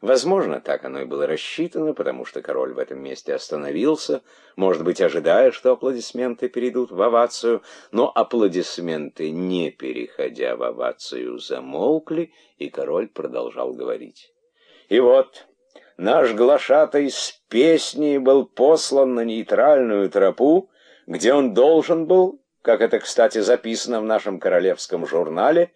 Возможно, так оно и было рассчитано, потому что король в этом месте остановился, может быть, ожидая, что аплодисменты перейдут в овацию, но аплодисменты, не переходя в овацию, замолкли, и король продолжал говорить. И вот наш глашатай с песней был послан на нейтральную тропу, где он должен был, как это, кстати, записано в нашем королевском журнале,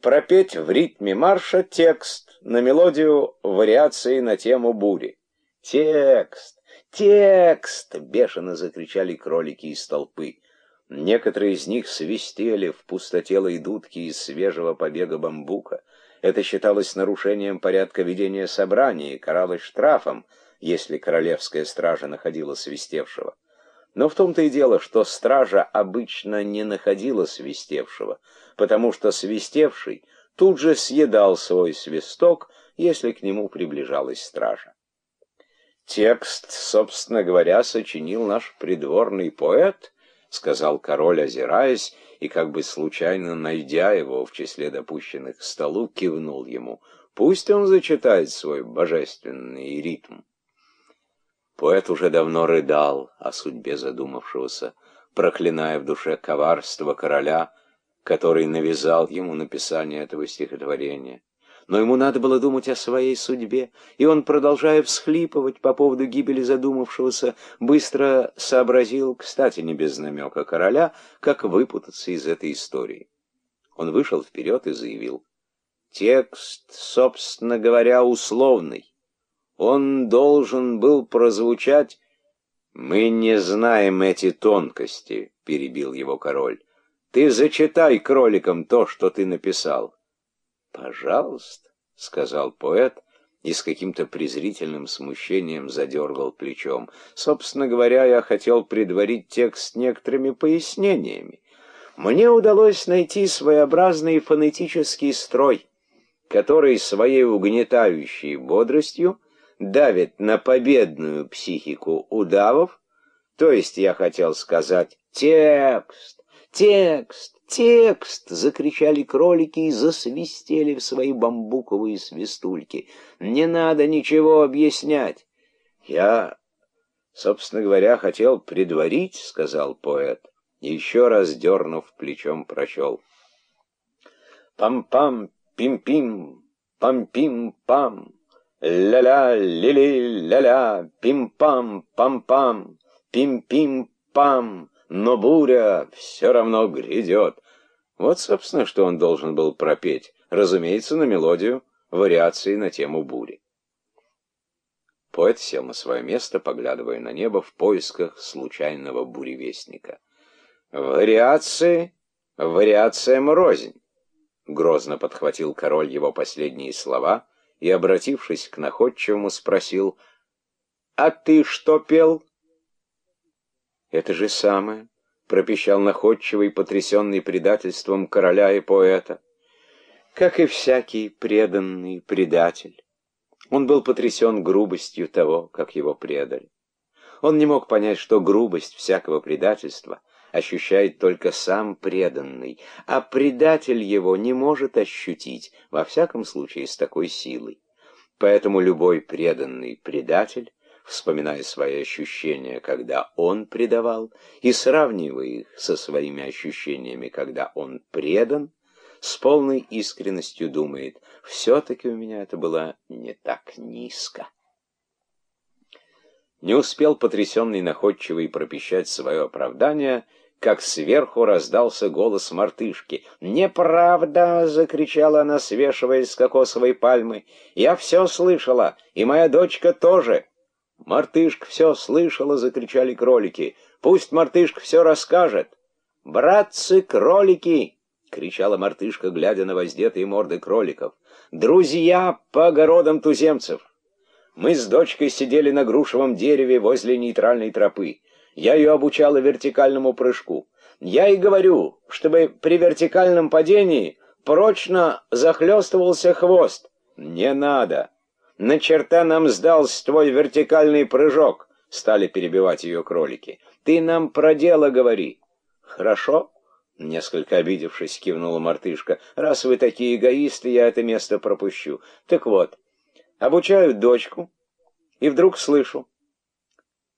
пропеть в ритме марша текст на мелодию вариации на тему бури. «Текст! Текст!» — бешено закричали кролики из толпы. Некоторые из них свистели в пустотелой дудке из свежего побега бамбука. Это считалось нарушением порядка ведения собраний и каралось штрафом, если королевская стража находила свистевшего. Но в том-то и дело, что стража обычно не находила свистевшего, потому что свистевший тут же съедал свой свисток, если к нему приближалась стража. «Текст, собственно говоря, сочинил наш придворный поэт», — сказал король, озираясь, и как бы случайно найдя его в числе допущенных к столу, кивнул ему. «Пусть он зачитает свой божественный ритм». Поэт уже давно рыдал о судьбе задумавшегося, проклиная в душе коварство короля, который навязал ему написание этого стихотворения. Но ему надо было думать о своей судьбе, и он, продолжая всхлипывать по поводу гибели задумавшегося, быстро сообразил, кстати, не без намека короля, как выпутаться из этой истории. Он вышел вперед и заявил. Текст, собственно говоря, условный. Он должен был прозвучать... «Мы не знаем эти тонкости», — перебил его король. «Ты зачитай кроликам то, что ты написал». «Пожалуйста», — сказал поэт, и с каким-то презрительным смущением задергал плечом. «Собственно говоря, я хотел предварить текст некоторыми пояснениями. Мне удалось найти своеобразный фонетический строй, который своей угнетающей бодростью давит на победную психику удавов, то есть я хотел сказать «текст, текст, текст!» закричали кролики и засвистели в свои бамбуковые свистульки. «Не надо ничего объяснять!» «Я, собственно говоря, хотел предварить», — сказал поэт, еще раз дернув плечом прочел. «Пам-пам, пим-пим, пам-пим-пам!» Ля-ля, ли-ли, ля-ля, пим-пам, пам-пам, пим-пим-пам, но буря все равно грядет. Вот, собственно, что он должен был пропеть, разумеется, на мелодию вариации на тему бури. Поэт сел на свое место, поглядывая на небо в поисках случайного буревестника. «Вариации, вариациям рознь!» — грозно подхватил король его последние слова — и, обратившись к находчивому, спросил, «А ты что пел?» «Это же самое», — пропищал находчивый, потрясенный предательством короля и поэта. Как и всякий преданный предатель, он был потрясен грубостью того, как его предали. Он не мог понять, что грубость всякого предательства ощущает только сам преданный, а предатель его не может ощутить, во всяком случае, с такой силой. Поэтому любой преданный предатель, вспоминая свои ощущения, когда он предавал, и сравнивая их со своими ощущениями, когда он предан, с полной искренностью думает, все-таки у меня это было не так низко. Не успел потрясенный находчивый пропищать свое оправдание, как сверху раздался голос мартышки. «Неправда!» — закричала она, свешиваясь с кокосовой пальмы. «Я все слышала, и моя дочка тоже!» «Мартышка все слышала!» — закричали кролики. «Пусть мартышка все расскажет!» «Братцы-кролики!» — кричала мартышка, глядя на воздетые морды кроликов. «Друзья по огородам туземцев!» Мы с дочкой сидели на грушевом дереве возле нейтральной тропы. Я ее обучала вертикальному прыжку. Я и говорю, чтобы при вертикальном падении прочно захлестывался хвост. Не надо. На черта нам сдался твой вертикальный прыжок, стали перебивать ее кролики. Ты нам про дело говори. Хорошо? Несколько обидевшись, кивнула мартышка. Раз вы такие эгоисты, я это место пропущу. Так вот, Обучаю дочку, и вдруг слышу.